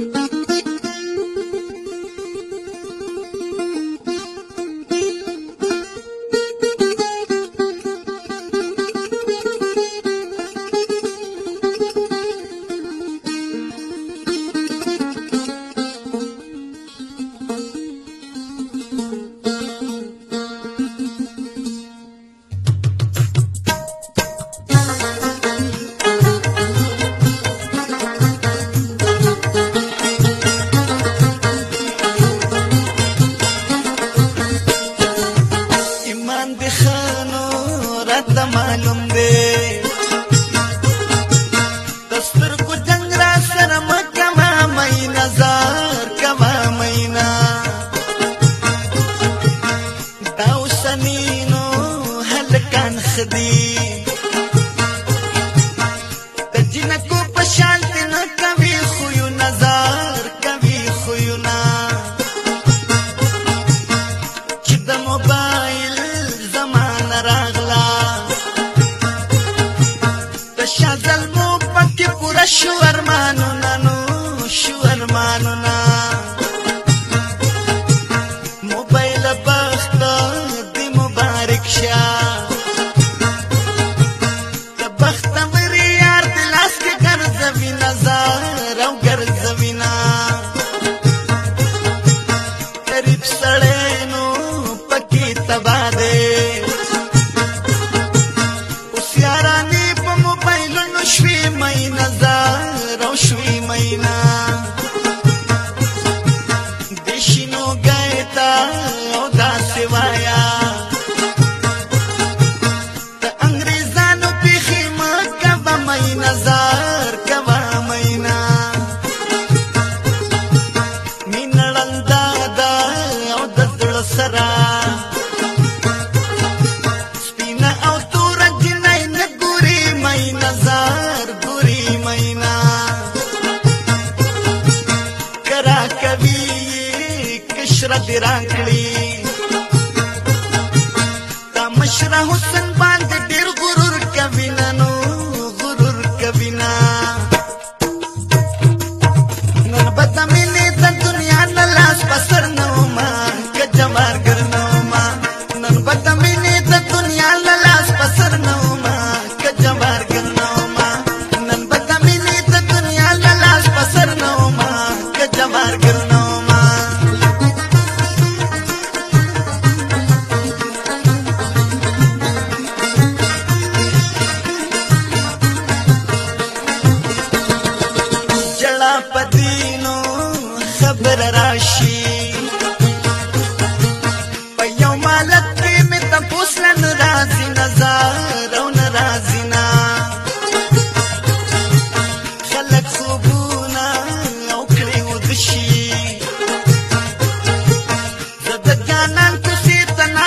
Thank you. اشرح حسن باندې ډیر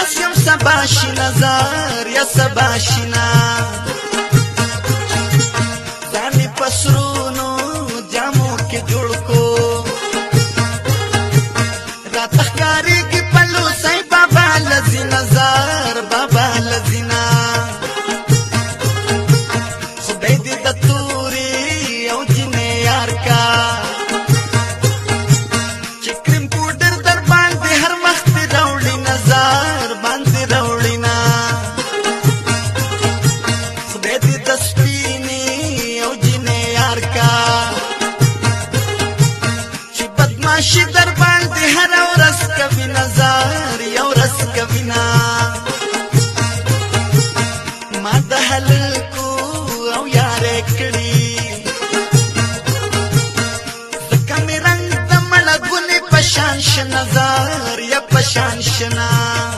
داس يم سباشي نظر يا سباشي نظر پشان شنا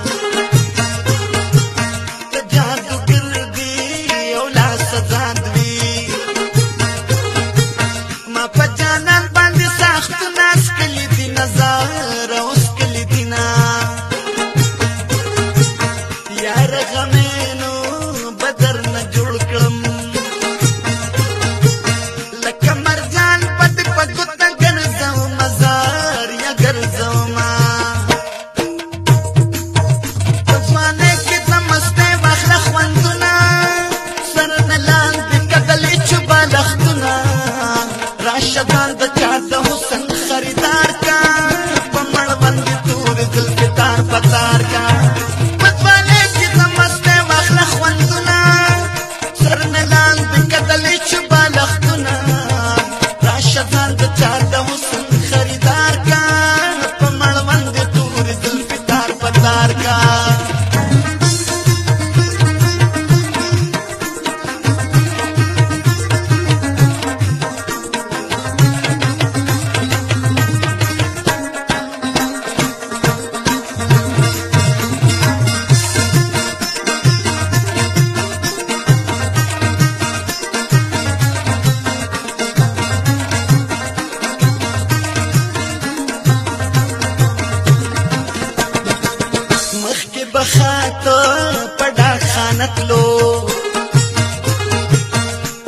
نکلو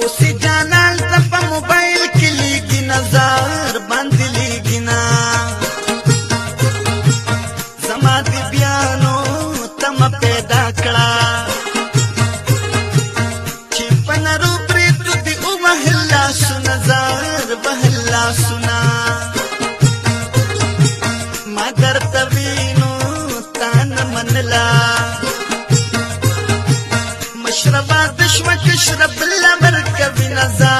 اوس جانان ته په موبایل کې لګي نظر باندې لګي نا زما دې بیا نو تم پیدا کړه چې په نرو پرې ته دې او وهلا سن نظر وهلا سن casa.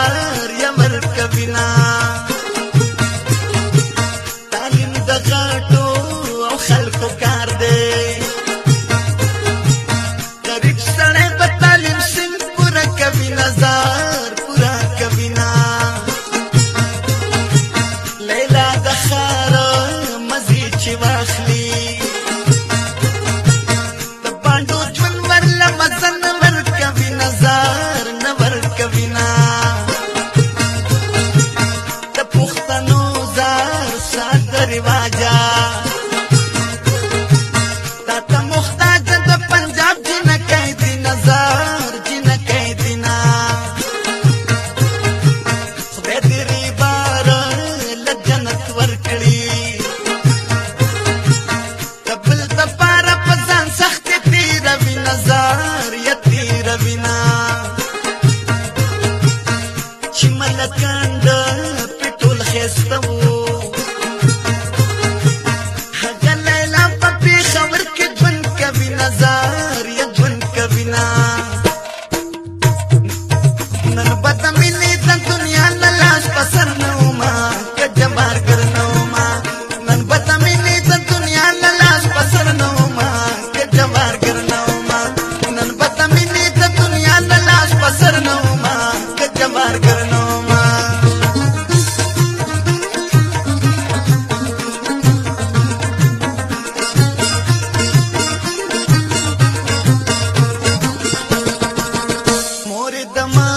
نن بد مینې د دنیا لاس پسر نو ما کجمار کرنو ما نن بد مینې د دنیا لاس پسر نو ما کجمار کرنو ما نن بد مینې د دنیا لاس پسر نو ما کجمار کرنو ما مور دما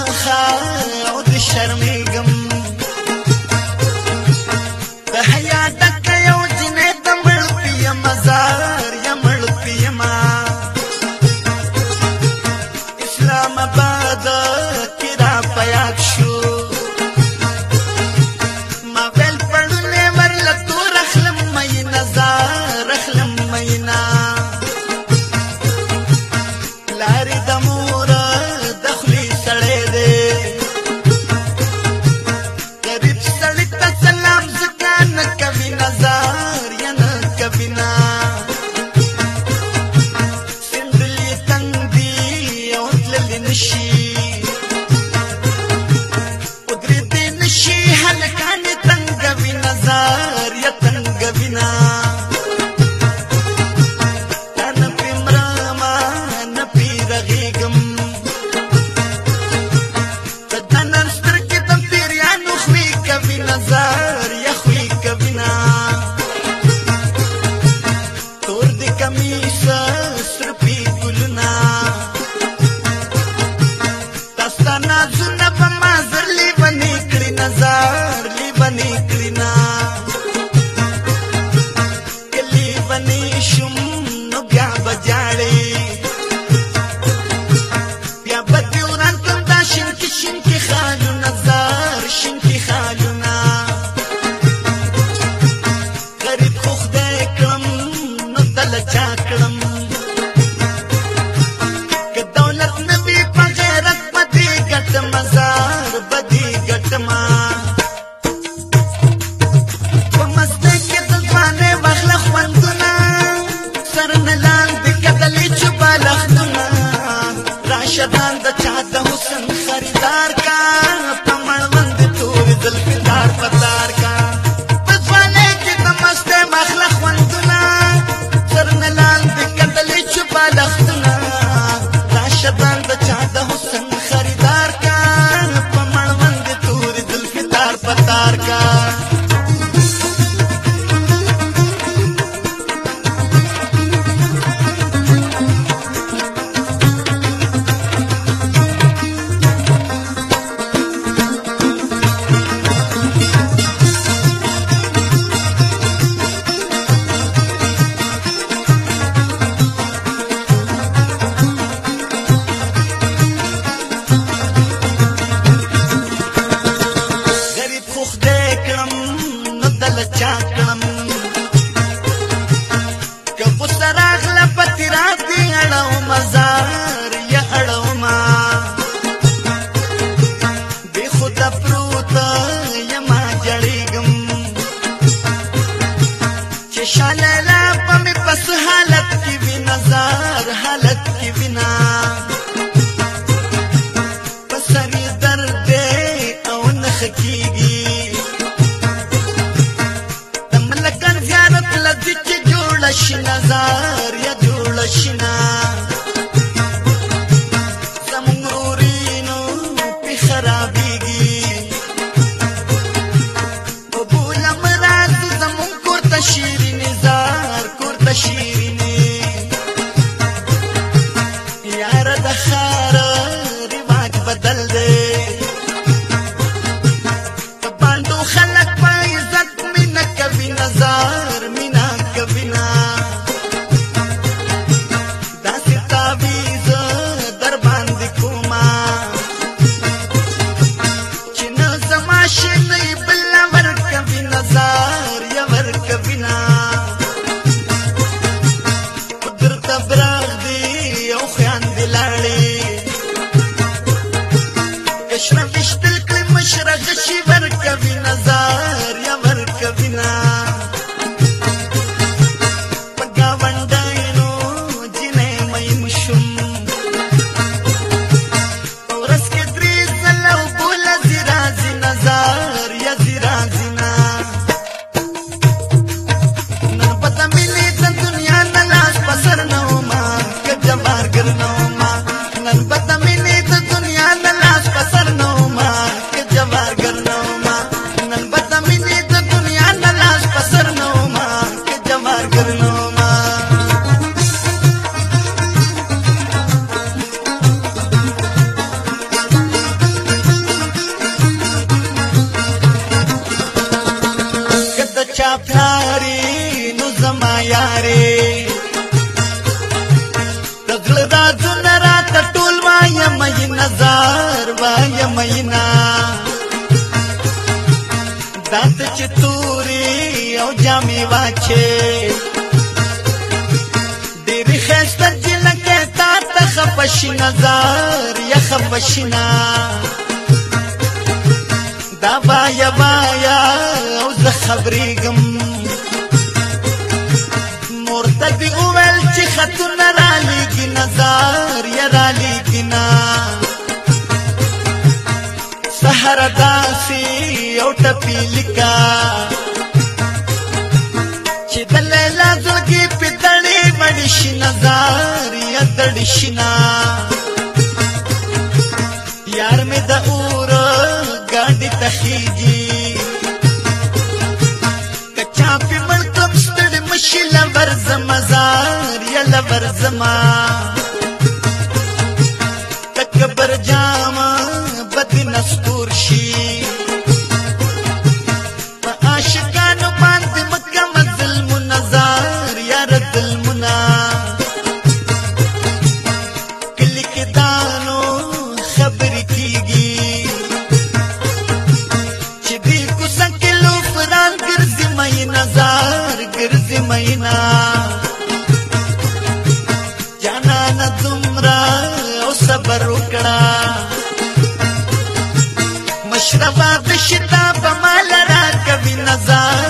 شیطان د چا د حسن خریدار اړو مزار یا اړو ما به خود پروت یا ما جړېګم چې شالالا په می پس حالت کې وی نظر حالت کې وینا پسری درد او نخ کېږي تملکن زیارت لذت جوړ شي نظر Krishna راته چې توري او جامې واچې ډېرې ښایسته جلکې تا ته خفه شي نظر یا خفه شي نه دا بایا بایا او زه خبرېږم مور ته دې وویل چې خطونه رالېږي نظر یا رالېږي سحر داسي یو ټپی لیکا چې د لیلا زلګي پټړې باندې شینا زار یدړ شینا یار مې د اور ګاډي تخیږي کچا په ملک مستړ مشل ورز مزار یلا ورز ما مشربا د شتاب مال را کوي نظر